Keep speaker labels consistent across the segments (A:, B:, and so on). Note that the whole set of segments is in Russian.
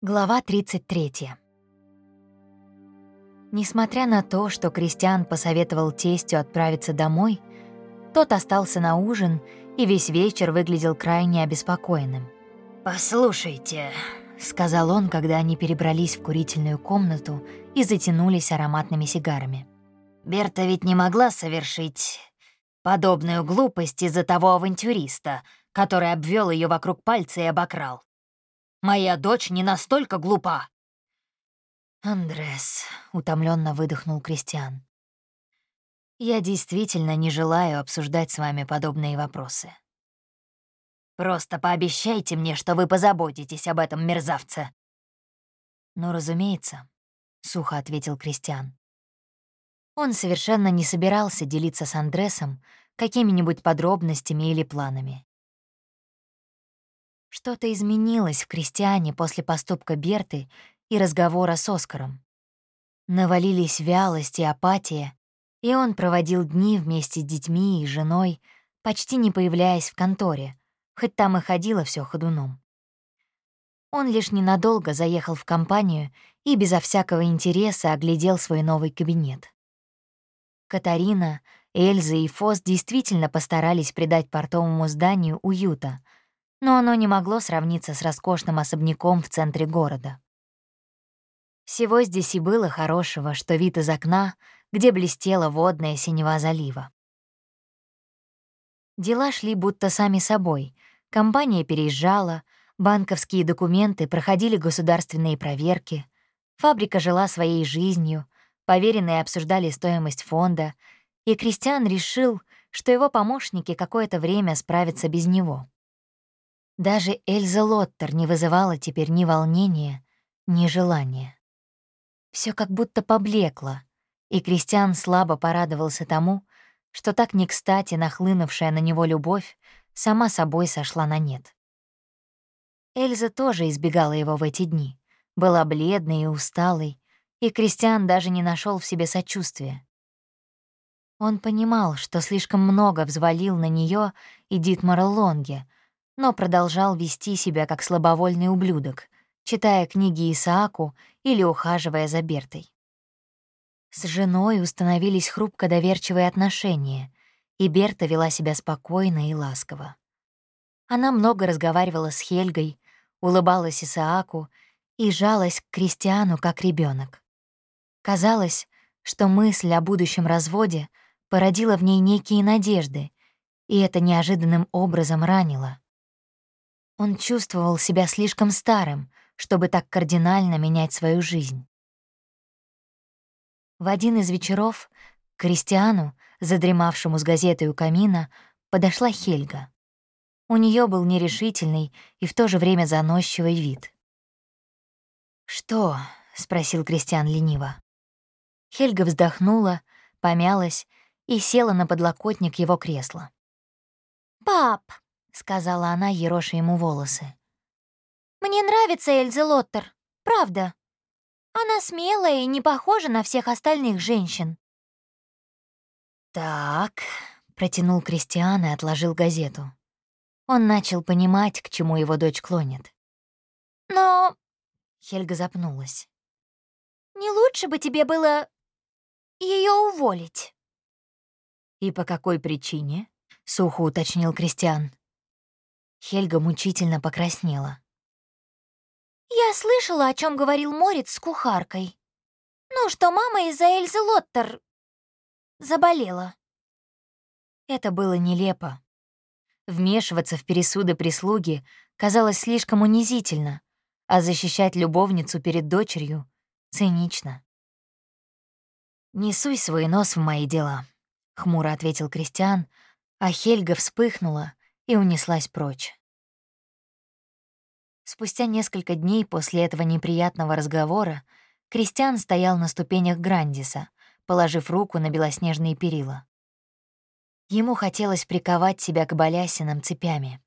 A: Глава 33. Несмотря на то, что Кристиан посоветовал тестю отправиться домой, тот остался на ужин и весь вечер выглядел крайне обеспокоенным.
B: «Послушайте», —
A: сказал он, когда они перебрались в курительную комнату и затянулись ароматными сигарами.
B: «Берта ведь не могла совершить подобную глупость из-за того авантюриста, который обвел ее вокруг пальца и обокрал. Моя дочь не настолько глупа».
A: «Андрес», — утомленно выдохнул Кристиан. «Я действительно не желаю обсуждать с вами подобные вопросы.
B: Просто пообещайте мне, что вы позаботитесь об этом мерзавце».
A: «Ну, разумеется», — сухо ответил Кристиан. Он совершенно не собирался делиться с Андресом какими-нибудь подробностями или планами. Что-то изменилось в Кристиане после поступка Берты и разговора с Оскаром. Навалились вялость и апатия, и он проводил дни вместе с детьми и женой, почти не появляясь в конторе, хоть там и ходило все ходуном. Он лишь ненадолго заехал в компанию и безо всякого интереса оглядел свой новый кабинет. Катарина, Эльза и Фос действительно постарались придать портовому зданию уюта — но оно не могло сравниться с роскошным особняком в центре города. Всего здесь и было хорошего, что вид из окна, где блестела водная синева залива. Дела шли будто сами собой. Компания переезжала, банковские документы проходили государственные проверки, фабрика жила своей жизнью, поверенные обсуждали стоимость фонда, и Кристиан решил, что его помощники какое-то время справятся без него. Даже Эльза Лоттер не вызывала теперь ни волнения, ни желания. Все как будто поблекло, и Кристиан слабо порадовался тому, что так не кстати нахлынувшая на него любовь сама собой сошла на нет. Эльза тоже избегала его в эти дни, была бледной и усталой, и Кристиан даже не нашел в себе сочувствия. Он понимал, что слишком много взвалил на нее и Дитмара Лонге — но продолжал вести себя как слабовольный ублюдок, читая книги Исааку или ухаживая за Бертой. С женой установились хрупко доверчивые отношения, и Берта вела себя спокойно и ласково. Она много разговаривала с Хельгой, улыбалась Исааку и жалась к Кристиану как ребенок. Казалось, что мысль о будущем разводе породила в ней некие надежды, и это неожиданным образом ранило. Он чувствовал себя слишком старым, чтобы так кардинально менять свою жизнь. В один из вечеров к Кристиану, задремавшему с газетой у камина, подошла Хельга. У нее был нерешительный и в то же время заносчивый вид. «Что?» — спросил Кристиан лениво. Хельга вздохнула, помялась и села на подлокотник его кресла.
C: «Пап,
A: сказала она, ероша ему волосы.
C: «Мне нравится Эльза Лоттер, правда. Она смелая и не похожа на всех остальных женщин».
A: «Так», — протянул Кристиан и отложил газету. Он начал понимать, к чему его дочь клонит.
C: «Но...»
A: — Хельга запнулась.
C: «Не лучше бы тебе было ее уволить?»
A: «И по какой причине?» — сухо уточнил Кристиан. Хельга мучительно покраснела.
C: «Я слышала, о чем говорил Морец с кухаркой. Ну, что мама из-за Эльзы Лоттер заболела».
A: Это было нелепо. Вмешиваться в пересуды прислуги казалось слишком унизительно, а защищать любовницу перед дочерью — цинично. «Не суй свой нос в мои дела», — хмуро ответил Кристиан, а Хельга вспыхнула, и унеслась прочь. Спустя несколько дней после этого неприятного разговора Кристиан стоял на ступенях Грандиса, положив руку на белоснежные перила. Ему хотелось приковать себя к балясинам цепями.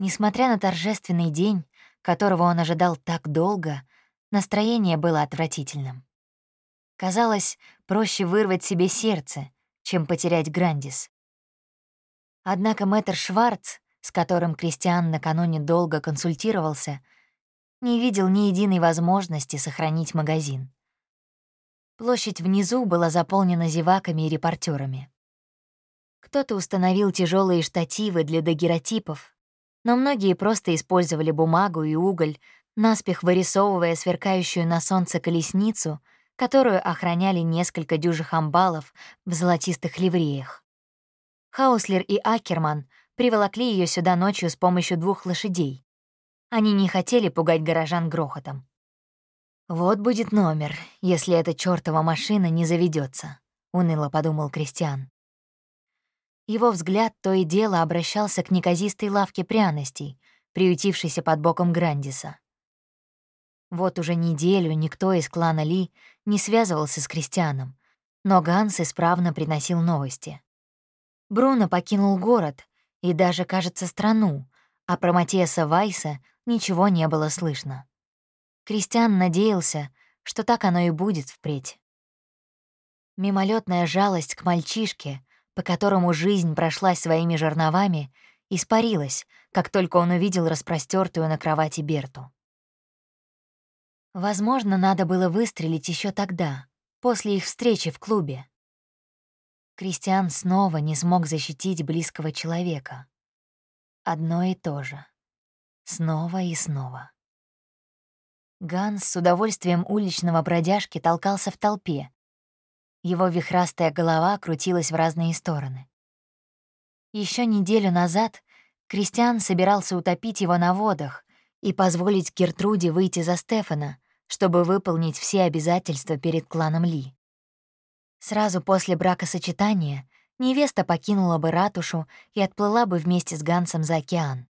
A: Несмотря на торжественный день, которого он ожидал так долго, настроение было отвратительным. Казалось, проще вырвать себе сердце, чем потерять Грандис. Однако мэтр Шварц, с которым Кристиан накануне долго консультировался, не видел ни единой возможности сохранить магазин. Площадь внизу была заполнена зеваками и репортерами. Кто-то установил тяжелые штативы для дагеротипов, но многие просто использовали бумагу и уголь, наспех вырисовывая сверкающую на солнце колесницу, которую охраняли несколько дюжих амбалов в золотистых ливреях. Хауслер и Акерман приволокли ее сюда ночью с помощью двух лошадей. Они не хотели пугать горожан грохотом. «Вот будет номер, если эта чёртова машина не заведется, уныло подумал Кристиан. Его взгляд то и дело обращался к неказистой лавке пряностей, приютившейся под боком Грандиса. Вот уже неделю никто из клана Ли не связывался с Кристианом, но Ганс исправно приносил новости. Бруно покинул город и даже, кажется, страну, а про Матиаса Вайса ничего не было слышно. Кристиан надеялся, что так оно и будет впредь. Мимолетная жалость к мальчишке, по которому жизнь прошлась своими жерновами, испарилась, как только он увидел распростертую на кровати Берту. Возможно, надо было выстрелить еще тогда, после их встречи в клубе. Кристиан снова не смог защитить близкого человека. Одно и то же. Снова и снова. Ганс с удовольствием уличного бродяжки толкался в толпе, его вихрастая голова крутилась в разные стороны. Еще неделю назад Кристиан собирался утопить его на водах и позволить Гертруде выйти за Стефана, чтобы выполнить все обязательства перед кланом Ли. Сразу после бракосочетания невеста покинула бы ратушу и отплыла бы вместе с Гансом за океан.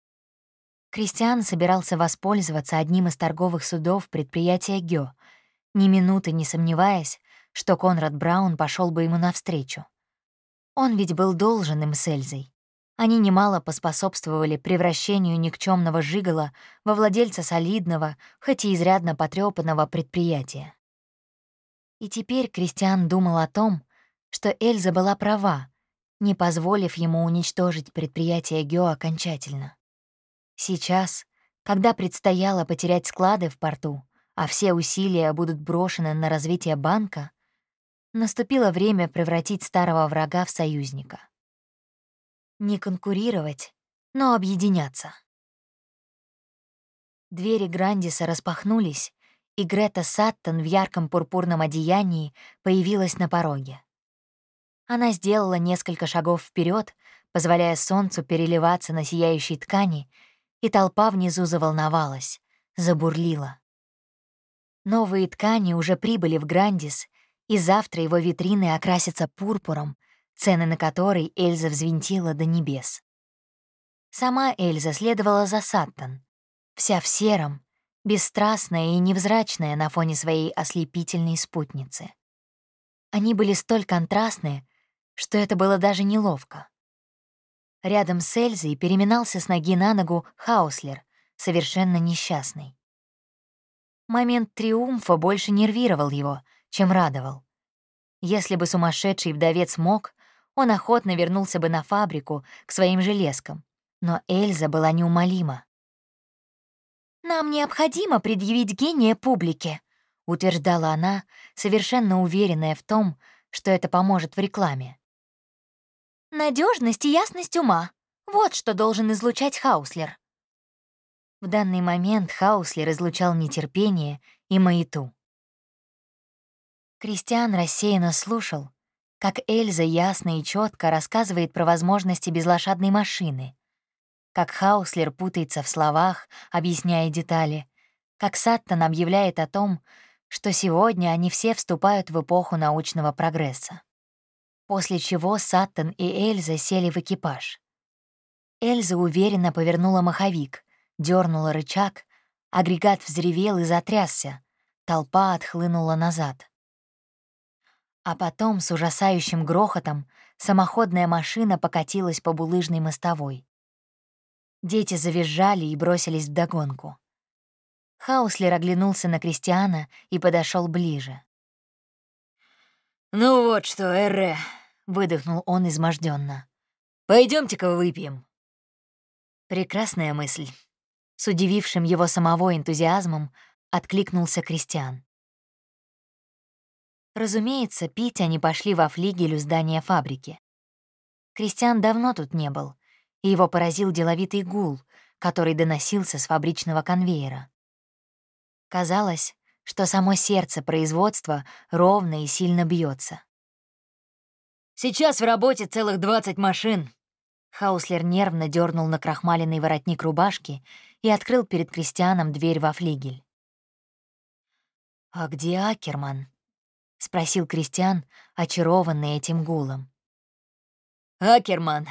A: Кристиан собирался воспользоваться одним из торговых судов предприятия Гё, ни минуты не сомневаясь, что Конрад Браун пошел бы ему навстречу. Он ведь был должен им с Эльзой. Они немало поспособствовали превращению никчемного жигала во владельца солидного, хоть и изрядно потрепанного предприятия. И теперь Кристиан думал о том, что Эльза была права, не позволив ему уничтожить предприятие Гео окончательно. Сейчас, когда предстояло потерять склады в порту, а все усилия будут брошены на развитие банка, Наступило время превратить старого врага в союзника. Не конкурировать, но объединяться. Двери Грандиса распахнулись, и Грета Саттон в ярком пурпурном одеянии появилась на пороге. Она сделала несколько шагов вперед, позволяя солнцу переливаться на сияющей ткани, и толпа внизу заволновалась, забурлила. Новые ткани уже прибыли в Грандис и завтра его витрины окрасятся пурпуром, цены на который Эльза взвинтила до небес. Сама Эльза следовала за Саттон, вся в сером, бесстрастная и невзрачная на фоне своей ослепительной спутницы. Они были столь контрастны, что это было даже неловко. Рядом с Эльзой переминался с ноги на ногу Хауслер, совершенно несчастный. Момент триумфа больше нервировал его — чем радовал. Если бы сумасшедший вдовец мог, он охотно вернулся бы на фабрику к своим железкам. Но Эльза была неумолима.
C: «Нам необходимо предъявить гения публике», — утверждала она, совершенно уверенная в том, что это поможет в рекламе. Надежность и ясность ума — вот что должен излучать Хауслер.
A: В данный момент Хауслер излучал нетерпение и маяту. Кристиан рассеянно слушал, как Эльза ясно и четко рассказывает про возможности безлошадной машины, как Хауслер путается в словах, объясняя детали, как Саттон объявляет о том, что сегодня они все вступают в эпоху научного прогресса. После чего Саттон и Эльза сели в экипаж. Эльза уверенно повернула маховик, дернула рычаг, агрегат взревел и затрясся, толпа отхлынула назад. А потом с ужасающим грохотом самоходная машина покатилась по булыжной мостовой. Дети завизжали и бросились вдогонку. Хауслер оглянулся на Кристиана и подошел ближе.
B: «Ну вот что, Эре», — выдохнул он изможденно. Пойдемте-ка выпьем».
A: Прекрасная мысль. С удивившим его самого энтузиазмом откликнулся Кристиан. Разумеется, пить они пошли во флигелю здания фабрики. Кристиан давно тут не был, и его поразил деловитый гул, который доносился с фабричного конвейера. Казалось, что само сердце производства ровно и сильно бьется.
B: «Сейчас в работе целых 20 машин»,
A: Хауслер нервно дернул на крахмаленный воротник рубашки и открыл перед Кристианом дверь во флигель. «А где Акерман?» — спросил Кристиан, очарованный этим гулом.
B: «Акерман!»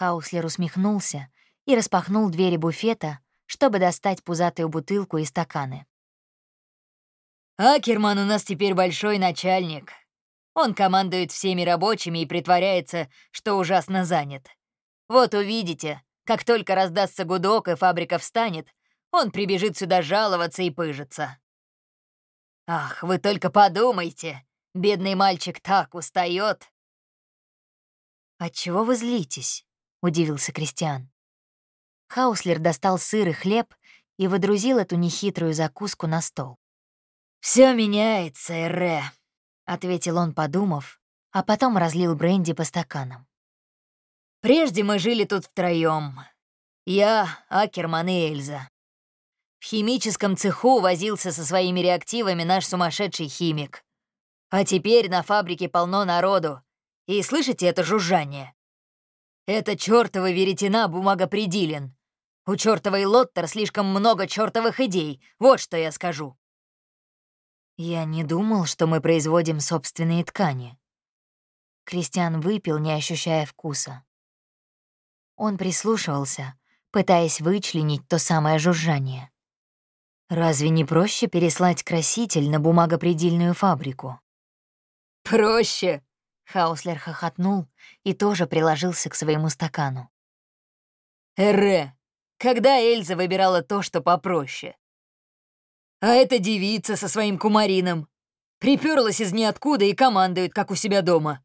A: Хауслер усмехнулся и распахнул двери буфета, чтобы достать пузатую бутылку и стаканы.
B: «Акерман у нас теперь большой начальник. Он командует всеми рабочими и притворяется, что ужасно занят. Вот увидите, как только раздастся гудок и фабрика встанет, он прибежит сюда жаловаться и пыжиться. Ах, вы только подумайте, бедный мальчик так устает.
A: «Отчего вы злитесь?» — удивился Кристиан. Хауслер достал сыр и хлеб и выдрузил эту нехитрую закуску на стол.
B: Все меняется, Эре», — ответил
A: он, подумав, а потом разлил бренди по стаканам.
B: Прежде мы жили тут втроем. Я, Акерман и Эльза. В химическом цеху возился со своими реактивами наш сумасшедший химик. А теперь на фабрике полно народу. И слышите это жужжание? Это чёртова веретена бумагопредилен. У чёртовой Лоттер слишком много чёртовых идей, вот что я скажу.
A: Я не думал, что мы производим собственные ткани. Кристиан выпил, не ощущая вкуса. Он прислушивался, пытаясь вычленить то самое жужжание. Разве не проще переслать краситель на бумагопредельную фабрику?
B: «Проще!»
A: — Хауслер хохотнул и тоже приложился к своему стакану.
B: «Эре, когда Эльза выбирала то, что попроще? А эта девица со своим кумарином приперлась из ниоткуда и командует, как у себя дома.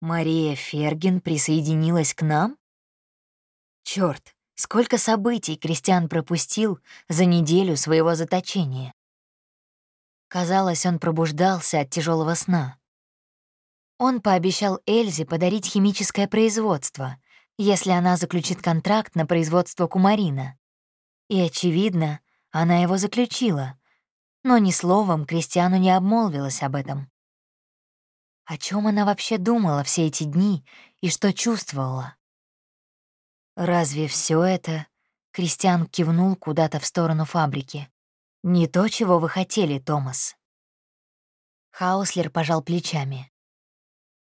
A: Мария Ферген присоединилась к нам? Черт, сколько событий Кристиан пропустил за неделю своего заточения. Казалось, он пробуждался от тяжелого сна. Он пообещал Эльзе подарить химическое производство, если она заключит контракт на производство кумарина. И, очевидно, она его заключила, но ни словом Кристиану не обмолвилась об этом. О чем она вообще думала все эти дни и что чувствовала? Разве все это? Кристиан кивнул куда-то в сторону фабрики. Не то, чего вы хотели, Томас. Хауслер пожал плечами.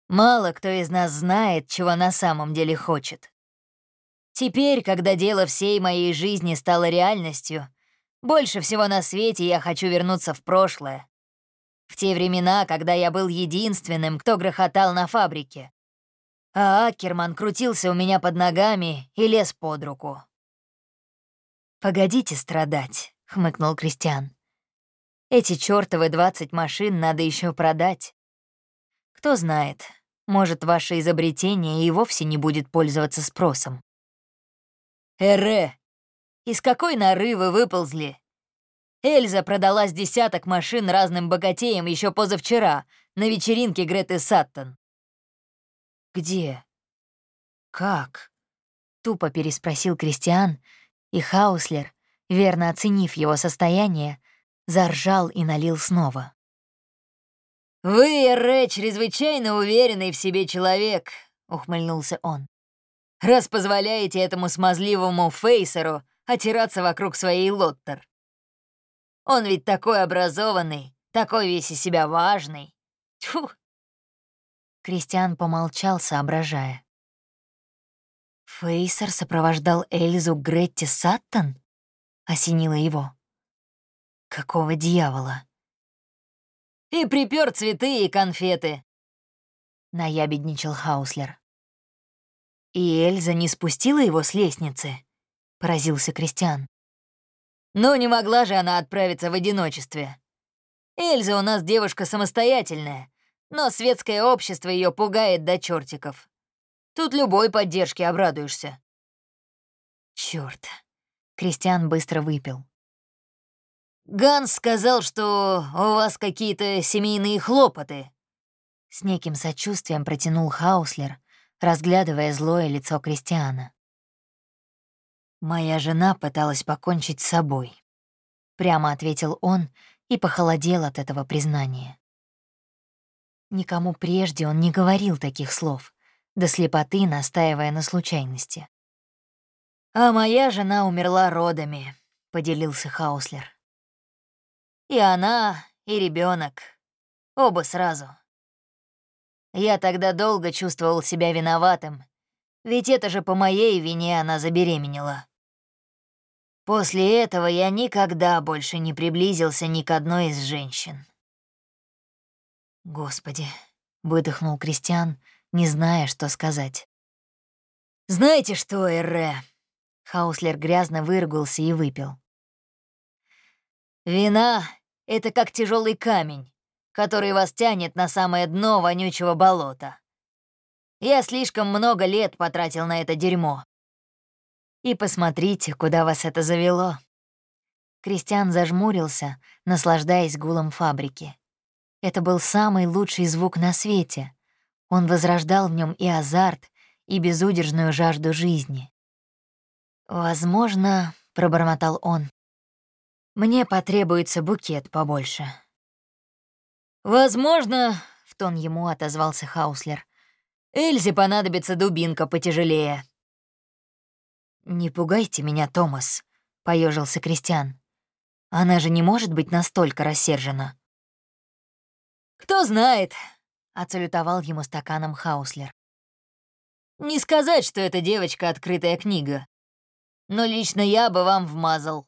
B: Мало кто из нас знает, чего на самом деле хочет. Теперь, когда дело всей моей жизни стало реальностью, больше всего на свете я хочу вернуться в прошлое, в те времена, когда я был единственным, кто грохотал на фабрике. А Акерман крутился у меня под ногами и лез под руку.
A: «Погодите страдать», — хмыкнул Кристиан. «Эти чёртовы двадцать машин надо еще продать. Кто знает, может, ваше изобретение и вовсе не будет пользоваться спросом».
B: «Эре, из какой норы вы выползли? Эльза продала с десяток машин разным богатеям еще позавчера на вечеринке Греты Саттон.
A: «Где? Как?» — тупо переспросил Кристиан, и Хауслер, верно оценив его состояние, заржал и налил снова.
B: «Вы, Рэ, чрезвычайно уверенный в себе человек», — ухмыльнулся он. «Раз позволяете этому смазливому Фейсеру отираться вокруг своей Лоттер. Он ведь такой образованный, такой весь из себя важный. Тьфу!»
A: Кристиан помолчал, соображая. Фейсер сопровождал Эльзу к Гретте Саттон? Осенило его. Какого дьявола?
B: И припер цветы и конфеты.
A: Наябедничал Хауслер. И Эльза не спустила его с лестницы? Поразился Кристиан.
B: Но не могла же она отправиться в одиночестве. Эльза у нас девушка самостоятельная, но светское общество ее пугает до чертиков. Тут любой поддержке обрадуешься.
A: Черт, Кристиан быстро выпил.
B: «Ганс сказал, что у вас какие-то семейные хлопоты».
A: С неким сочувствием протянул Хауслер, разглядывая злое лицо Кристиана. «Моя жена пыталась покончить с собой», — прямо ответил он и похолодел от этого признания. Никому прежде он не говорил таких слов, до слепоты настаивая на случайности.
B: «А моя жена умерла родами», — поделился Хауслер. «И она, и ребенок, Оба сразу. Я тогда долго чувствовал себя виноватым, ведь это же по моей вине она забеременела. После этого я никогда больше не приблизился ни к одной из женщин.
A: «Господи», — выдохнул Кристиан, не зная, что сказать.
B: «Знаете что, Эрре?»
A: Хауслер грязно выругался и выпил.
B: «Вина — это как тяжелый камень, который вас тянет на самое дно вонючего болота. Я слишком много лет потратил на это дерьмо.
A: И посмотрите, куда вас это завело. Кристиан зажмурился, наслаждаясь гулом фабрики. Это был самый лучший звук на свете. Он возрождал в нем и азарт, и безудержную жажду жизни. «Возможно», — пробормотал он, — «мне потребуется букет побольше».
B: «Возможно», — в тон ему отозвался Хауслер, — «Эльзе понадобится дубинка потяжелее».
A: «Не пугайте меня, Томас», — поежился Кристиан. «Она же не может быть настолько рассержена».
B: «Кто знает», —
A: отсалютовал ему стаканом Хауслер.
B: «Не сказать, что эта девочка — открытая книга. Но лично я бы вам вмазал.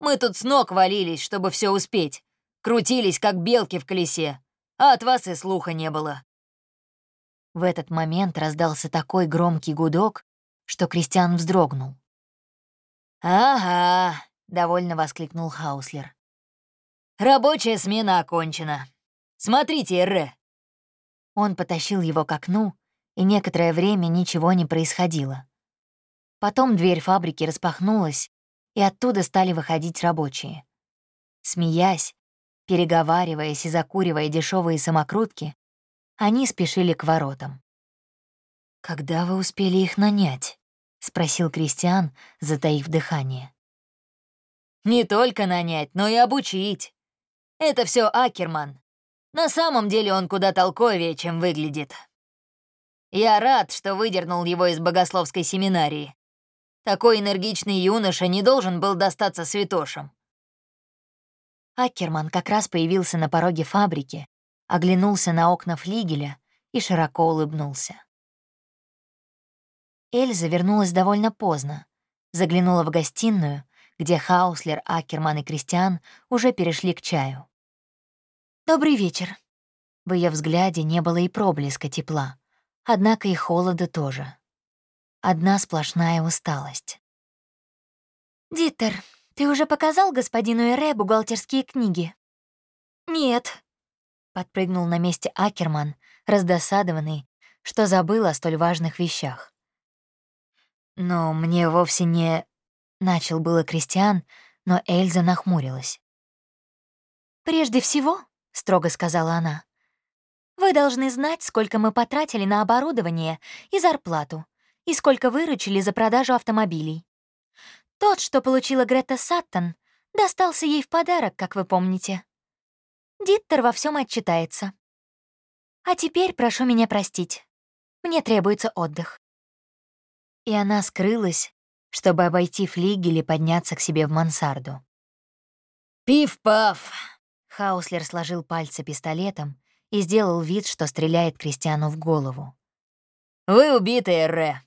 B: Мы тут с ног валились, чтобы все успеть. Крутились, как белки в колесе, а от вас и слуха не было».
A: В этот момент раздался такой громкий гудок, что Кристиан вздрогнул.
B: «Ага», —
A: довольно воскликнул Хауслер.
B: «Рабочая смена окончена. Смотрите, Р.
A: Он потащил его к окну, и некоторое время ничего не происходило. Потом дверь фабрики распахнулась, и оттуда стали выходить рабочие. Смеясь, переговариваясь и закуривая дешевые самокрутки, они спешили к воротам. «Когда вы успели их нанять?» — спросил Кристиан, затаив дыхание.
B: «Не только нанять, но и обучить. Это все Акерман. На самом деле он куда толковее, чем выглядит. Я рад, что выдернул его из богословской семинарии. Такой энергичный юноша не должен был достаться святошам.
A: Акерман как раз появился на пороге фабрики, оглянулся на окна флигеля и широко улыбнулся. Эльза вернулась довольно поздно, заглянула в гостиную, где Хауслер, Акерман и Кристиан уже перешли к чаю. «Добрый вечер». В ее взгляде не было и проблеска тепла, однако и холода тоже. Одна сплошная усталость. «Диттер, ты уже показал господину Эре бухгалтерские книги?» «Нет», — подпрыгнул на месте Акерман, раздосадованный, что забыл о столь важных вещах. «Но мне вовсе не...» — начал было Кристиан, но Эльза нахмурилась. «Прежде всего», — строго сказала она, «вы должны знать, сколько мы потратили на оборудование и зарплату, и сколько выручили за продажу автомобилей. Тот, что получила Грета Саттон, достался ей в подарок, как вы помните. Диттер во всем отчитается. А теперь прошу меня простить. Мне требуется отдых и она скрылась, чтобы обойти флигель и подняться к себе в мансарду.
B: «Пиф-паф!»
A: Хауслер сложил пальцы пистолетом и сделал вид, что стреляет Кристиану в голову.
B: «Вы убиты, Ре.